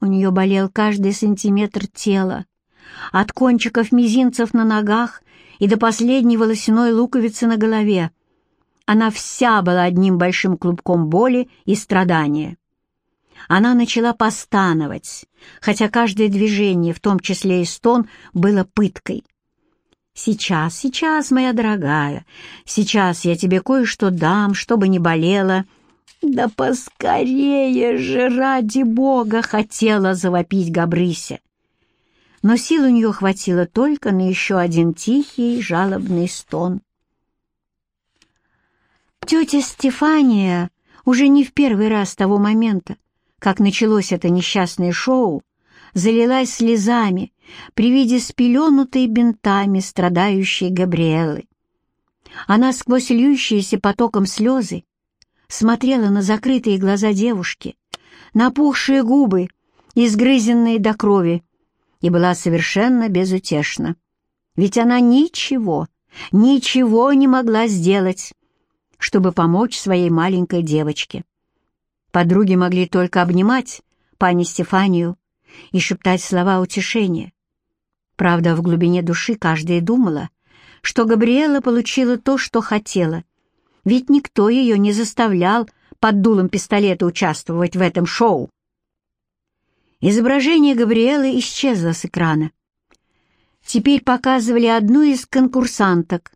У нее болел каждый сантиметр тела, от кончиков мизинцев на ногах и до последней волосяной луковицы на голове. Она вся была одним большим клубком боли и страдания. Она начала постановать, хотя каждое движение, в том числе и стон, было пыткой. «Сейчас, сейчас, моя дорогая, сейчас я тебе кое-что дам, чтобы не болело». «Да поскорее же, ради бога!» — хотела завопить Габрыся. Но сил у нее хватило только на еще один тихий жалобный стон. Тетя Стефания уже не в первый раз с того момента, как началось это несчастное шоу, залилась слезами при виде спеленутой бинтами страдающей Габриэлы. Она сквозь льющиеся потоком слезы смотрела на закрытые глаза девушки, напухшие губы, изгрызенные до крови, и была совершенно безутешна. Ведь она ничего, ничего не могла сделать, чтобы помочь своей маленькой девочке. Подруги могли только обнимать пани Стефанию и шептать слова утешения. Правда, в глубине души каждая думала, что Габриэла получила то, что хотела, ведь никто ее не заставлял под дулом пистолета участвовать в этом шоу. Изображение Габриэлы исчезло с экрана. Теперь показывали одну из конкурсанток,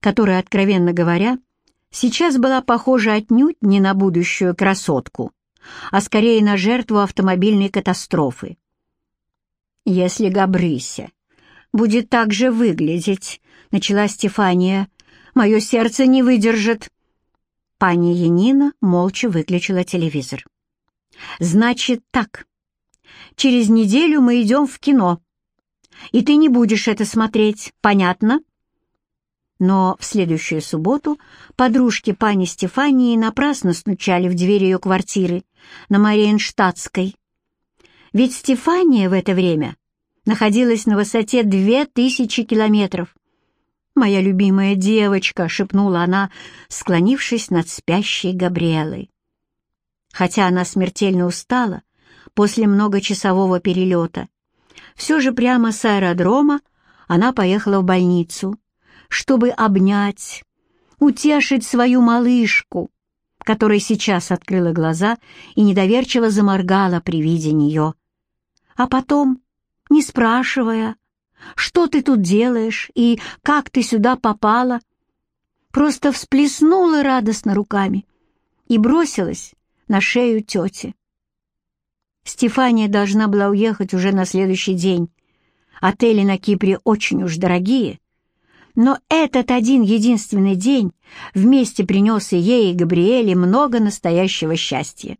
которая, откровенно говоря, сейчас была похожа отнюдь не на будущую красотку, а скорее на жертву автомобильной катастрофы. «Если Габрыся будет так же выглядеть», — начала Стефания, — «мое сердце не выдержит». Пани Янина молча выключила телевизор. «Значит так. Через неделю мы идем в кино, и ты не будешь это смотреть, понятно?» Но в следующую субботу подружки пани Стефании напрасно стучали в дверь ее квартиры на Мариенштадтской. Ведь Стефания в это время находилась на высоте две тысячи километров. «Моя любимая девочка», — шепнула она, склонившись над спящей Габриэлой. Хотя она смертельно устала после многочасового перелета, все же прямо с аэродрома она поехала в больницу, чтобы обнять, утешить свою малышку, которая сейчас открыла глаза и недоверчиво заморгала при виде нее. А потом, не спрашивая, что ты тут делаешь и как ты сюда попала, просто всплеснула радостно руками и бросилась на шею тети. Стефания должна была уехать уже на следующий день. Отели на Кипре очень уж дорогие, но этот один единственный день вместе принес и ей, и Габриэле много настоящего счастья.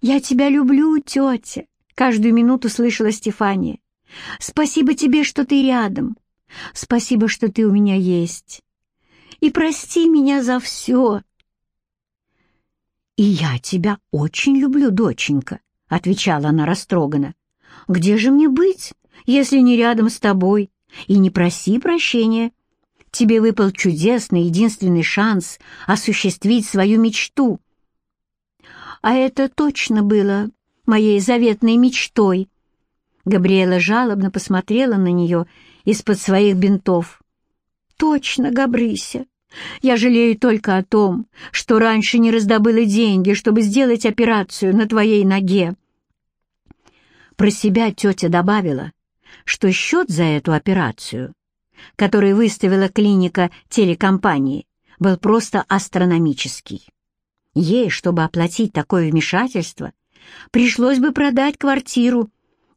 «Я тебя люблю, тетя», — каждую минуту слышала Стефания. «Спасибо тебе, что ты рядом. Спасибо, что ты у меня есть. И прости меня за все». «И я тебя очень люблю, доченька», — отвечала она растроганно. «Где же мне быть, если не рядом с тобой?» и не проси прощения. Тебе выпал чудесный единственный шанс осуществить свою мечту. А это точно было моей заветной мечтой. Габриэла жалобно посмотрела на нее из-под своих бинтов. «Точно, Габрыся. Я жалею только о том, что раньше не раздобыла деньги, чтобы сделать операцию на твоей ноге». Про себя тетя добавила, что счет за эту операцию, который выставила клиника телекомпании, был просто астрономический. Ей, чтобы оплатить такое вмешательство, пришлось бы продать квартиру,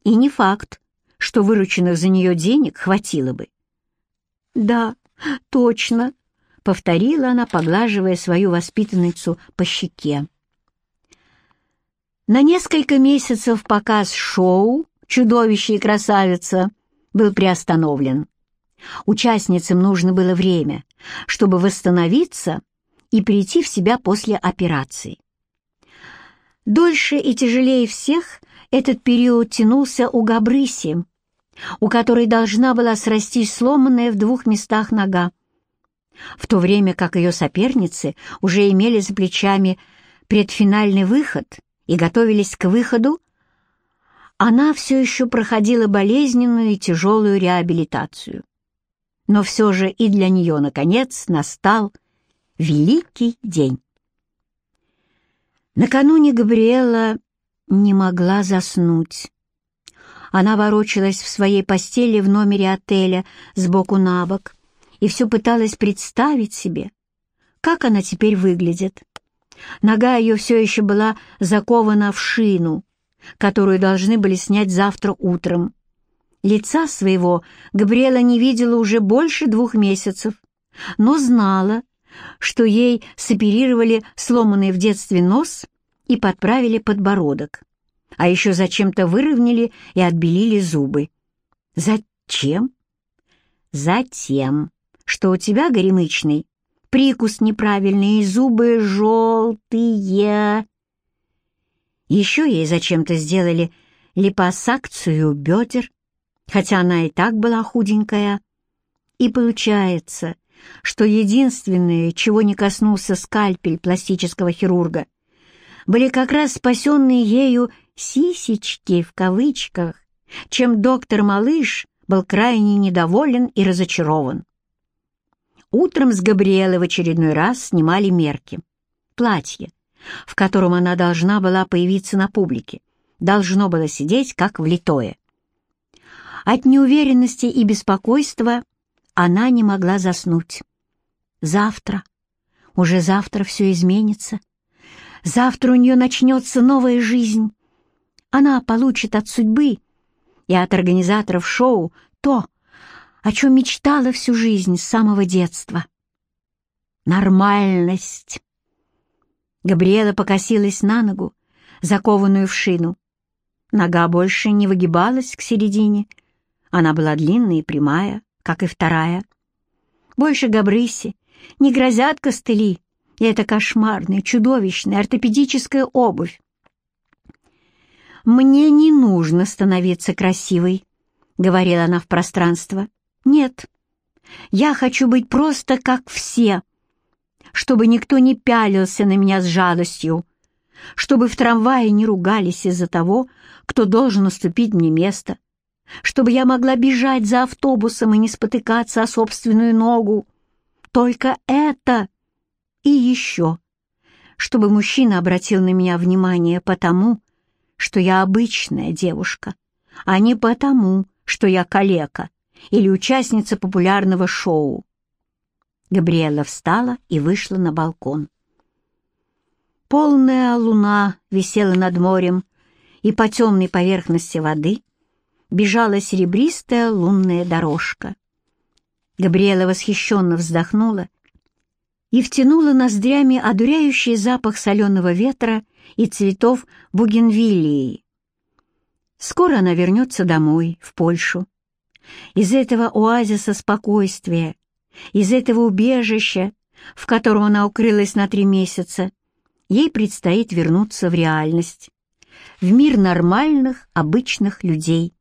и не факт, что вырученных за нее денег хватило бы. «Да, точно», — повторила она, поглаживая свою воспитанницу по щеке. На несколько месяцев показ шоу чудовище и красавица, был приостановлен. Участницам нужно было время, чтобы восстановиться и прийти в себя после операции. Дольше и тяжелее всех этот период тянулся у Габрыси, у которой должна была срастись сломанная в двух местах нога, в то время как ее соперницы уже имели за плечами предфинальный выход и готовились к выходу Она все еще проходила болезненную и тяжелую реабилитацию. Но все же и для нее, наконец, настал великий день. Накануне Габриэла не могла заснуть. Она ворочалась в своей постели в номере отеля сбоку на бок и все пыталась представить себе, как она теперь выглядит. Нога ее все еще была закована в шину, которую должны были снять завтра утром. Лица своего Габриэла не видела уже больше двух месяцев, но знала, что ей соперировали сломанный в детстве нос и подправили подбородок, а еще зачем-то выровняли и отбелили зубы. Зачем? Затем, что у тебя, горемычный, прикус неправильный и зубы желтые. Еще ей зачем-то сделали липосакцию бедер, хотя она и так была худенькая. И получается, что единственное, чего не коснулся скальпель пластического хирурга, были как раз спасенные ею «сисечки» в кавычках, чем доктор Малыш был крайне недоволен и разочарован. Утром с Габриэлой в очередной раз снимали мерки. Платье, в котором она должна была появиться на публике, должно было сидеть как влитое. От неуверенности и беспокойства она не могла заснуть. Завтра, уже завтра все изменится. Завтра у нее начнется новая жизнь. Она получит от судьбы и от организаторов шоу то, о чем мечтала всю жизнь с самого детства. Нормальность. Габриэла покосилась на ногу, закованную в шину. Нога больше не выгибалась к середине. Она была длинная и прямая, как и вторая. Больше Габрыси не грозят костыли, и это кошмарная, чудовищная ортопедическая обувь. «Мне не нужно становиться красивой», — говорила она в пространство. «Нет, я хочу быть просто как все, чтобы никто не пялился на меня с жалостью, чтобы в трамвае не ругались из-за того, кто должен уступить мне место, чтобы я могла бежать за автобусом и не спотыкаться о собственную ногу. Только это и еще, чтобы мужчина обратил на меня внимание потому, что я обычная девушка, а не потому, что я калека или участница популярного шоу. Габриэла встала и вышла на балкон. Полная луна висела над морем, и по темной поверхности воды бежала серебристая лунная дорожка. Габриэла восхищенно вздохнула и втянула ноздрями одуряющий запах соленого ветра и цветов бугенвиллии. Скоро она вернется домой, в Польшу. Из этого оазиса спокойствия, из этого убежища, в котором она укрылась на три месяца, ей предстоит вернуться в реальность, в мир нормальных, обычных людей,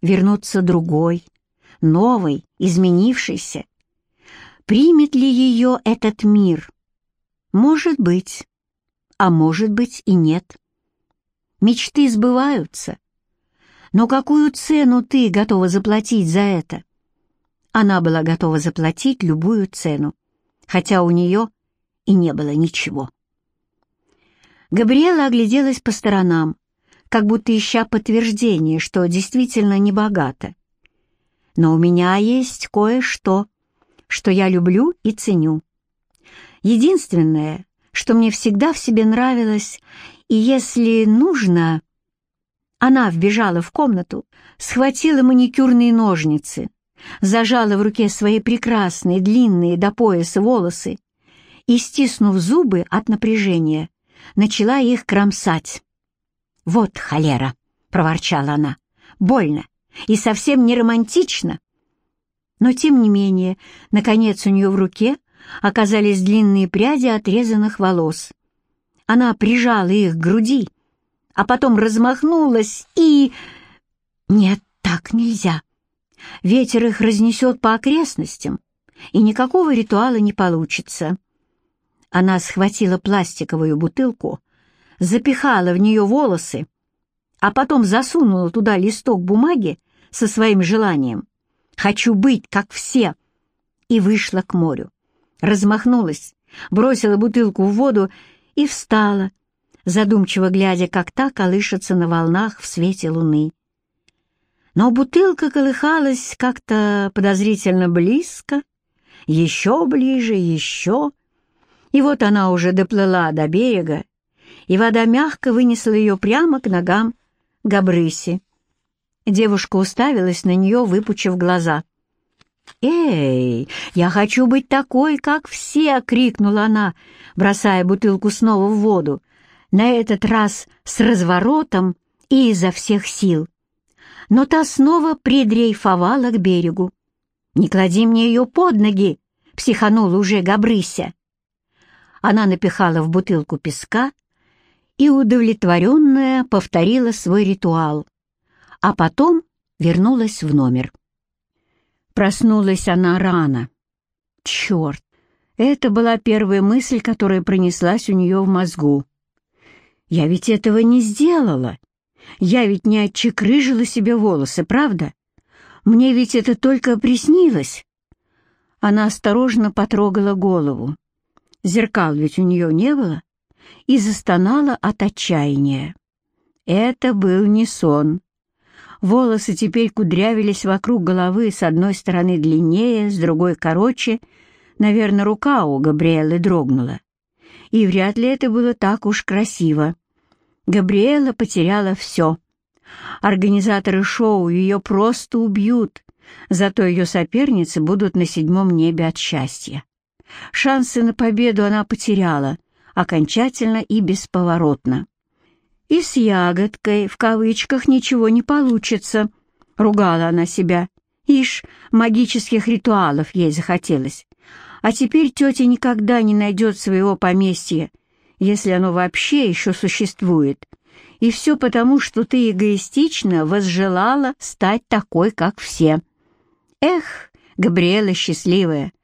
вернуться другой, новый, изменившийся. Примет ли ее этот мир? Может быть, а может быть и нет. Мечты сбываются, но какую цену ты готова заплатить за это? Она была готова заплатить любую цену, хотя у нее и не было ничего. Габриэла огляделась по сторонам, как будто ища подтверждение, что действительно не богата. Но у меня есть кое-что, что я люблю и ценю. Единственное, что мне всегда в себе нравилось, и если нужно... Она вбежала в комнату, схватила маникюрные ножницы, зажала в руке свои прекрасные длинные до пояса волосы и, стиснув зубы от напряжения, начала их кромсать. «Вот холера!» — проворчала она. «Больно и совсем не романтично!» Но, тем не менее, наконец у нее в руке оказались длинные пряди отрезанных волос. Она прижала их к груди, а потом размахнулась и... Нет, так нельзя. Ветер их разнесет по окрестностям, и никакого ритуала не получится. Она схватила пластиковую бутылку, запихала в нее волосы, а потом засунула туда листок бумаги со своим желанием. «Хочу быть, как все!» и вышла к морю. Размахнулась, бросила бутылку в воду и встала, задумчиво глядя, как та колышется на волнах в свете луны. Но бутылка колыхалась как-то подозрительно близко, еще ближе, еще. И вот она уже доплыла до берега, и вода мягко вынесла ее прямо к ногам Габрыси. Девушка уставилась на нее, выпучив глаза. «Эй, я хочу быть такой, как все!» — крикнула она, бросая бутылку снова в воду, на этот раз с разворотом и изо всех сил. Но та снова придрейфовала к берегу. «Не клади мне ее под ноги!» — психанула уже Габрыся. Она напихала в бутылку песка и, удовлетворенная, повторила свой ритуал, а потом вернулась в номер. Проснулась она рано. Черт! Это была первая мысль, которая пронеслась у нее в мозгу. Я ведь этого не сделала. Я ведь не отчекрыжила себе волосы, правда? Мне ведь это только приснилось. Она осторожно потрогала голову. Зеркал ведь у нее не было. И застонала от отчаяния. Это был не сон. Волосы теперь кудрявились вокруг головы, с одной стороны длиннее, с другой короче. Наверное, рука у Габриэлы дрогнула. И вряд ли это было так уж красиво. Габриэла потеряла все. Организаторы шоу ее просто убьют, зато ее соперницы будут на седьмом небе от счастья. Шансы на победу она потеряла, окончательно и бесповоротно. И с ягодкой, в кавычках, ничего не получится, ругала она себя. Ишь, магических ритуалов ей захотелось. А теперь тетя никогда не найдет своего поместья, если оно вообще еще существует. И все потому, что ты эгоистично возжелала стать такой, как все. Эх, Габриэла счастливая,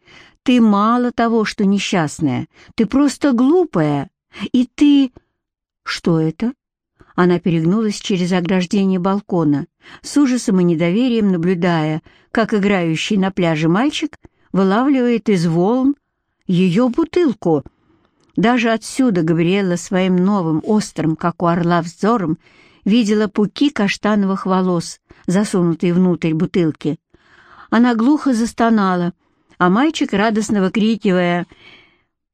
ты мало того, что несчастная, ты просто глупая. И ты... Что это? Она перегнулась через ограждение балкона, с ужасом и недоверием наблюдая, как играющий на пляже мальчик вылавливает из волн ее бутылку. Даже отсюда Габриэла своим новым, острым, как у орла, взором видела пуки каштановых волос, засунутые внутрь бутылки. Она глухо застонала, а мальчик, радостно выкрикивая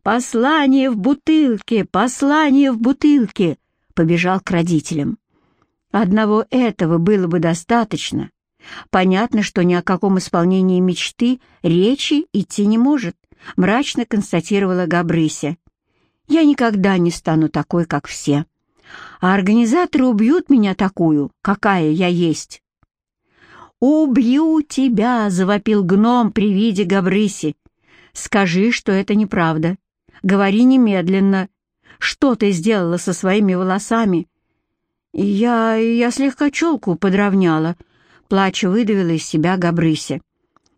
«Послание в бутылке! Послание в бутылке!» Побежал к родителям. Одного этого было бы достаточно. Понятно, что ни о каком исполнении мечты речи идти не может, мрачно констатировала Габрыся. Я никогда не стану такой, как все. А организаторы убьют меня такую, какая я есть. «Убью тебя!» — завопил гном при виде Габрыси. «Скажи, что это неправда. Говори немедленно, что ты сделала со своими волосами?» «Я... я слегка челку подровняла», — плача выдавила из себя Габрыся.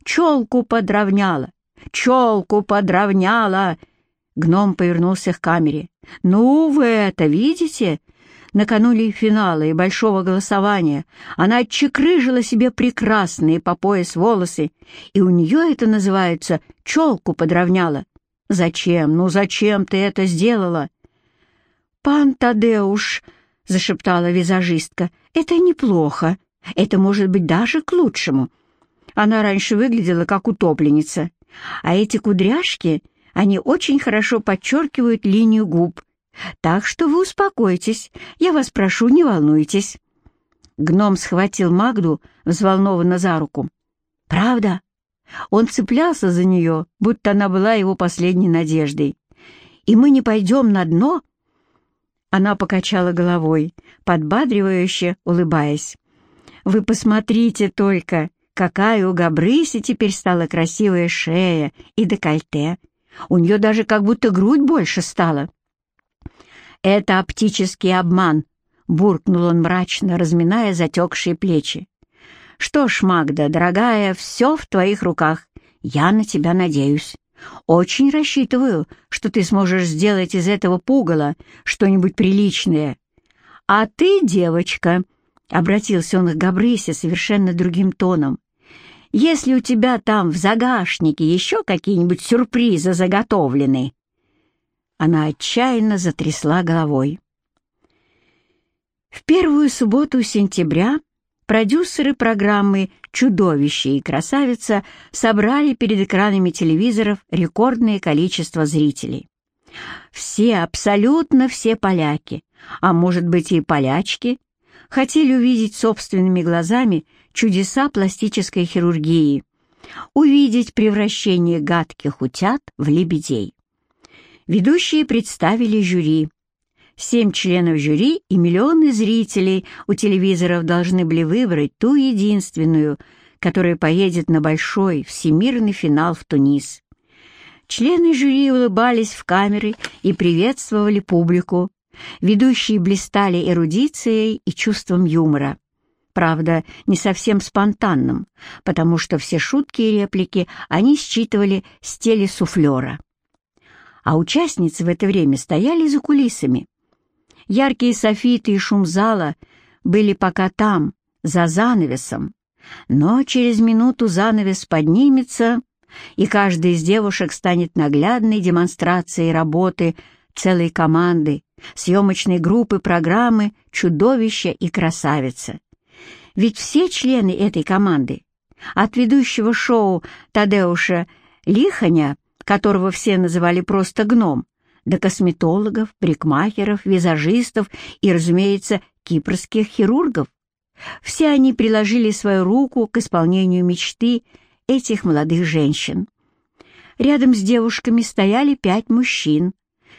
«Челку подровняла! Челку подровняла!» Гном повернулся к камере. «Ну, вы это видите?» Накануне финала и большого голосования она отчекрыжила себе прекрасные по пояс волосы, и у нее это называется «челку подровняла». «Зачем? Ну зачем ты это сделала?» «Пан Тадеуш», — зашептала визажистка, — «это неплохо. Это может быть даже к лучшему. Она раньше выглядела как утопленница, а эти кудряшки, они очень хорошо подчеркивают линию губ. Так что вы успокойтесь, я вас прошу, не волнуйтесь». Гном схватил Магду взволнованно за руку. «Правда?» Он цеплялся за нее, будто она была его последней надеждой. «И мы не пойдем на дно?» Она покачала головой, подбадривающе улыбаясь. «Вы посмотрите только, какая у Габрыси теперь стала красивая шея и декольте. У нее даже как будто грудь больше стала». «Это оптический обман», — буркнул он мрачно, разминая затекшие плечи. «Что ж, Магда, дорогая, все в твоих руках. Я на тебя надеюсь». Очень рассчитываю, что ты сможешь сделать из этого пугала что-нибудь приличное. А ты, девочка, — обратился он к Габрысе совершенно другим тоном, «если у тебя там в загашнике еще какие-нибудь сюрпризы заготовлены». Она отчаянно затрясла головой. В первую субботу сентября продюсеры программы «Чудовище и красавица» собрали перед экранами телевизоров рекордное количество зрителей. Все, абсолютно все поляки, а может быть и полячки, хотели увидеть собственными глазами чудеса пластической хирургии, увидеть превращение гадких утят в лебедей. Ведущие представили жюри. Семь членов жюри и миллионы зрителей у телевизоров должны были выбрать ту единственную, которая поедет на большой всемирный финал в Тунис. Члены жюри улыбались в камеры и приветствовали публику. Ведущие блистали эрудицией и чувством юмора. Правда, не совсем спонтанным, потому что все шутки и реплики они считывали с телесуфлера. А участницы в это время стояли за кулисами. Яркие софиты и шум зала были пока там, за занавесом. Но через минуту занавес поднимется, и каждая из девушек станет наглядной демонстрацией работы целой команды, съемочной группы программы «Чудовище и красавица». Ведь все члены этой команды, от ведущего шоу Тадеуша Лиханя, которого все называли просто «гном», до косметологов, парикмахеров, визажистов и, разумеется, кипрских хирургов. Все они приложили свою руку к исполнению мечты этих молодых женщин. Рядом с девушками стояли пять мужчин,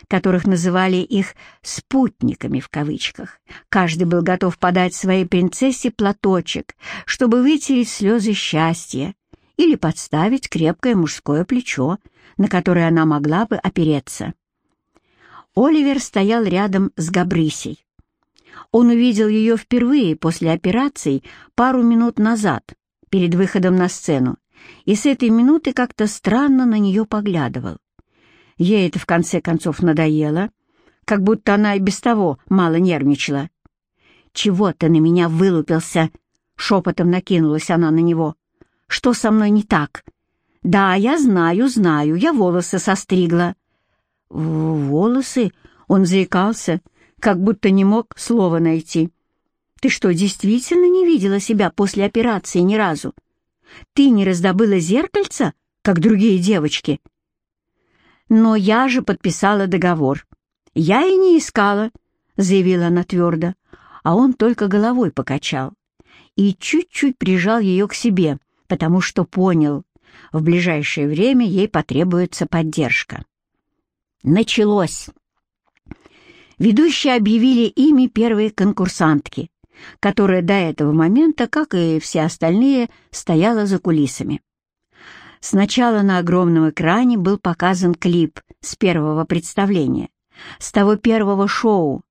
которых называли их «спутниками» в кавычках. Каждый был готов подать своей принцессе платочек, чтобы вытереть слезы счастья или подставить крепкое мужское плечо, на которое она могла бы опереться. Оливер стоял рядом с Габрисей. Он увидел ее впервые после операции пару минут назад, перед выходом на сцену, и с этой минуты как-то странно на нее поглядывал. Ей это в конце концов надоело, как будто она и без того мало нервничала. «Чего ты на меня вылупился?» — шепотом накинулась она на него. «Что со мной не так?» «Да, я знаю, знаю, я волосы состригла». «Волосы?» — он заикался, как будто не мог слова найти. «Ты что, действительно не видела себя после операции ни разу? Ты не раздобыла зеркальца, как другие девочки?» «Но я же подписала договор. Я и не искала», — заявила она твердо, а он только головой покачал и чуть-чуть прижал ее к себе, потому что понял, в ближайшее время ей потребуется поддержка. Началось. Ведущие объявили ими первые конкурсантки, которая до этого момента, как и все остальные, стояла за кулисами. Сначала на огромном экране был показан клип с первого представления, с того первого шоу,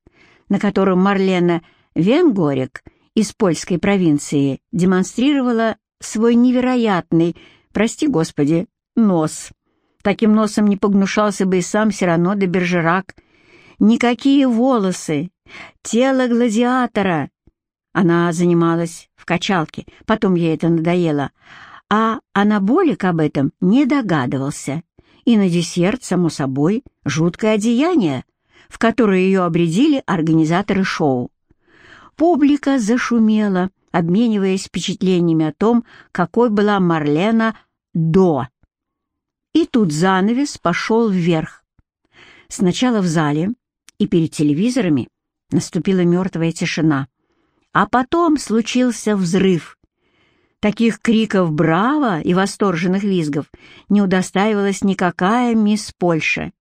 на котором Марлена Венгорик из польской провинции демонстрировала свой невероятный, прости господи, нос. Таким носом не погнушался бы и сам Сирано де Бержерак. Никакие волосы, тело гладиатора. Она занималась в качалке, потом ей это надоело, а анаболик об этом не догадывался. И на десерт, само собой, жуткое одеяние, в которое ее обредили организаторы шоу. Публика зашумела, обмениваясь впечатлениями о том, какой была Марлена до. И тут занавес пошел вверх. Сначала в зале и перед телевизорами наступила мертвая тишина. А потом случился взрыв. Таких криков «Браво!» и восторженных визгов не удостаивалась никакая мисс Польша.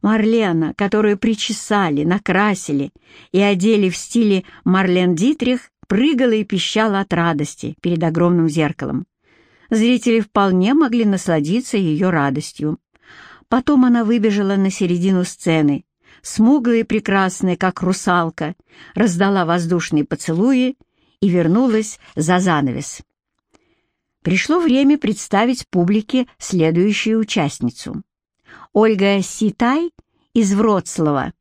Марлена, которую причесали, накрасили и одели в стиле Марлен Дитрих, прыгала и пищала от радости перед огромным зеркалом. Зрители вполне могли насладиться ее радостью. Потом она выбежала на середину сцены, смуглая и прекрасная, как русалка, раздала воздушные поцелуи и вернулась за занавес пришло время представить публике следующую участницу. Ольга Ситай из Вроцлава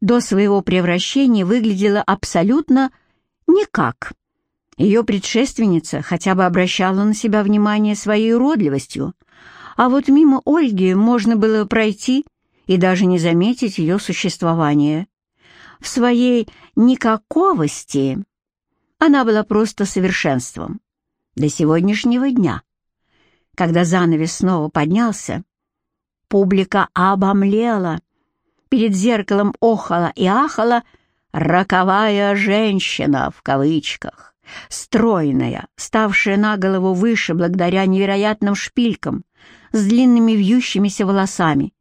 до своего превращения выглядела абсолютно Никак. Ее предшественница хотя бы обращала на себя внимание своей уродливостью, а вот мимо Ольги можно было пройти и даже не заметить ее существование. В своей никаковости она была просто совершенством. До сегодняшнего дня. Когда занавес снова поднялся, публика обомлела. Перед зеркалом охала и ахала «роковая женщина» в кавычках. Стройная, ставшая на голову выше благодаря невероятным шпилькам, с длинными вьющимися волосами,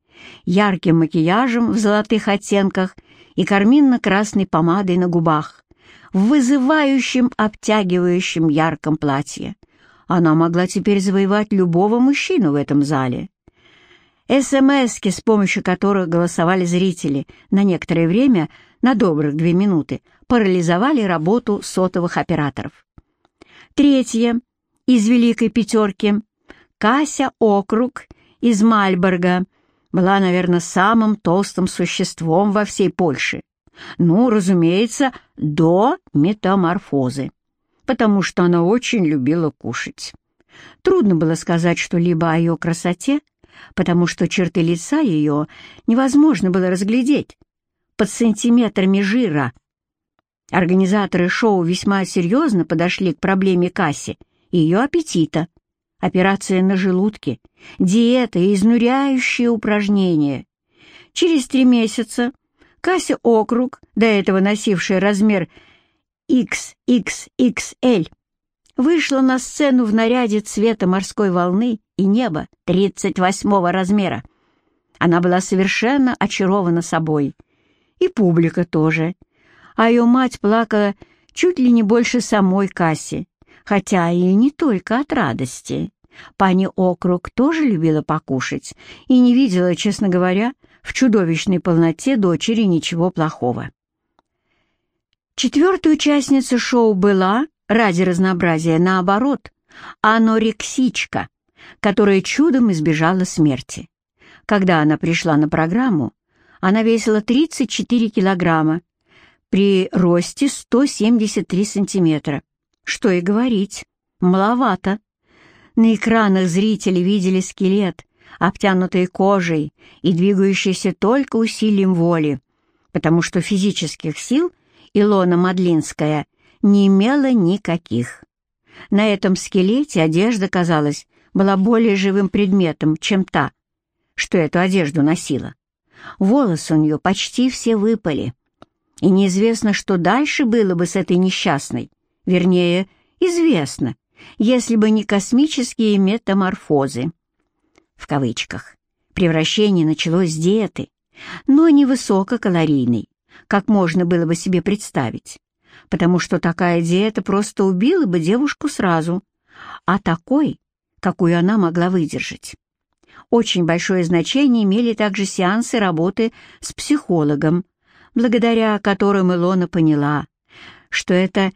ярким макияжем в золотых оттенках и карминно-красной помадой на губах, в вызывающем, обтягивающем ярком платье. Она могла теперь завоевать любого мужчину в этом зале. СМСки, с помощью которых голосовали зрители, на некоторое время, на добрых две минуты, парализовали работу сотовых операторов. Третье. Из «Великой пятерки» Кася Округ из Мальборга была, наверное, самым толстым существом во всей Польше. Ну, разумеется, до метаморфозы, потому что она очень любила кушать. Трудно было сказать что-либо о ее красоте, потому что черты лица ее невозможно было разглядеть под сантиметрами жира. Организаторы шоу весьма серьезно подошли к проблеме Касси и ее аппетита. Операция на желудке, диета и изнуряющие упражнения. Через три месяца Кася Округ, до этого носившая размер XXXL, вышла на сцену в наряде цвета морской волны и неба 38 размера. Она была совершенно очарована собой. И публика тоже. А ее мать плакала чуть ли не больше самой Касси, хотя и не только от радости. Пани Округ тоже любила покушать и не видела, честно говоря, в чудовищной полноте дочери ничего плохого. Четвертой участницей шоу была, ради разнообразия, наоборот, анорексичка, которая чудом избежала смерти. Когда она пришла на программу, она весила 34 килограмма при росте 173 сантиметра. Что и говорить, маловато. На экранах зрители видели скелет, обтянутый кожей и двигающийся только усилием воли, потому что физических сил Илона Мадлинская не имела никаких. На этом скелете одежда, казалось, была более живым предметом, чем та, что эту одежду носила. Волосы у нее почти все выпали, и неизвестно, что дальше было бы с этой несчастной, вернее, известно, если бы не космические метаморфозы в кавычках. Превращение началось с диеты, но не высококалорийной, как можно было бы себе представить, потому что такая диета просто убила бы девушку сразу, а такой, какую она могла выдержать. Очень большое значение имели также сеансы работы с психологом, благодаря которым Илона поняла, что это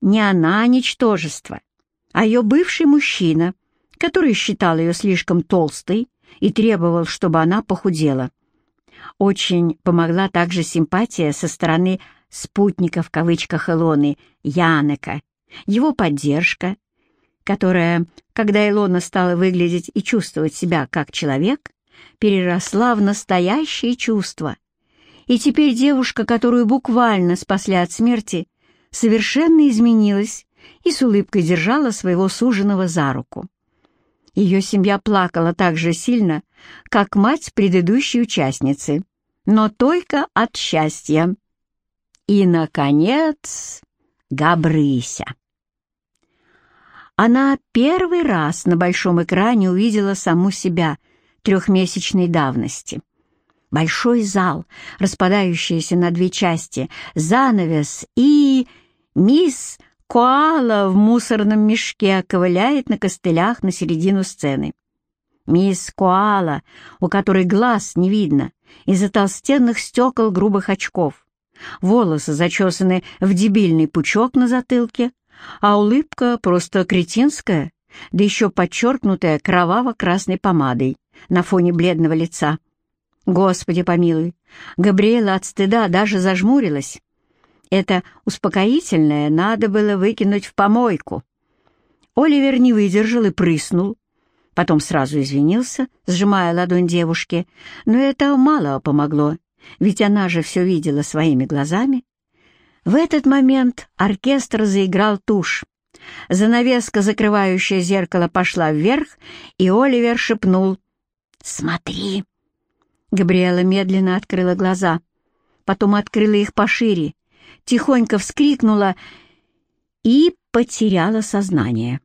не она ничтожество, а ее бывший мужчина, который считал ее слишком толстой и требовал, чтобы она похудела. Очень помогла также симпатия со стороны «спутника» в кавычках Илоны, Янека, его поддержка, которая, когда Илона стала выглядеть и чувствовать себя как человек, переросла в настоящее чувство. И теперь девушка, которую буквально спасли от смерти, совершенно изменилась и с улыбкой держала своего суженого за руку. Ее семья плакала так же сильно, как мать предыдущей участницы, но только от счастья. И, наконец, Габрыся. Она первый раз на большом экране увидела саму себя трехмесячной давности. Большой зал, распадающийся на две части, занавес и... Мисс Коала в мусорном мешке ковыляет на костылях на середину сцены. Мисс Коала, у которой глаз не видно, из-за толстенных стекол грубых очков. Волосы зачесаны в дебильный пучок на затылке, а улыбка просто кретинская, да еще подчеркнутая кроваво-красной помадой на фоне бледного лица. Господи помилуй, Габриэла от стыда даже зажмурилась это успокоительное надо было выкинуть в помойку. Оливер не выдержал и прыснул. Потом сразу извинился, сжимая ладонь девушки, но это мало помогло, ведь она же все видела своими глазами. В этот момент оркестр заиграл тушь. Занавеска, закрывающая зеркало, пошла вверх, и Оливер шепнул «Смотри!». Габриэла медленно открыла глаза, потом открыла их пошире, тихонько вскрикнула и потеряла сознание.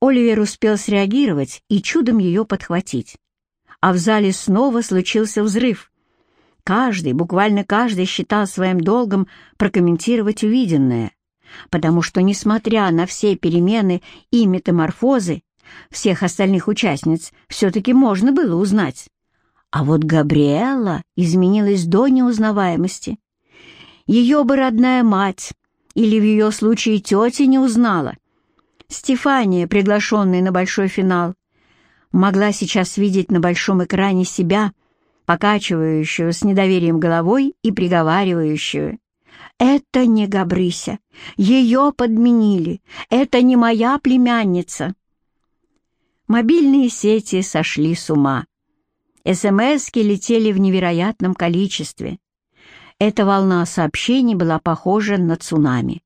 Оливер успел среагировать и чудом ее подхватить. А в зале снова случился взрыв. Каждый, буквально каждый считал своим долгом прокомментировать увиденное, потому что, несмотря на все перемены и метаморфозы, всех остальных участниц все-таки можно было узнать. А вот Габриэла изменилась до неузнаваемости. Ее бы родная мать или в ее случае тетя не узнала. Стефания, приглашенная на большой финал, могла сейчас видеть на большом экране себя, покачивающую с недоверием головой и приговаривающую. «Это не Габрыся, ее подменили, это не моя племянница». Мобильные сети сошли с ума. СМСки летели в невероятном количестве. Эта волна сообщений была похожа на цунами.